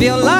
feel like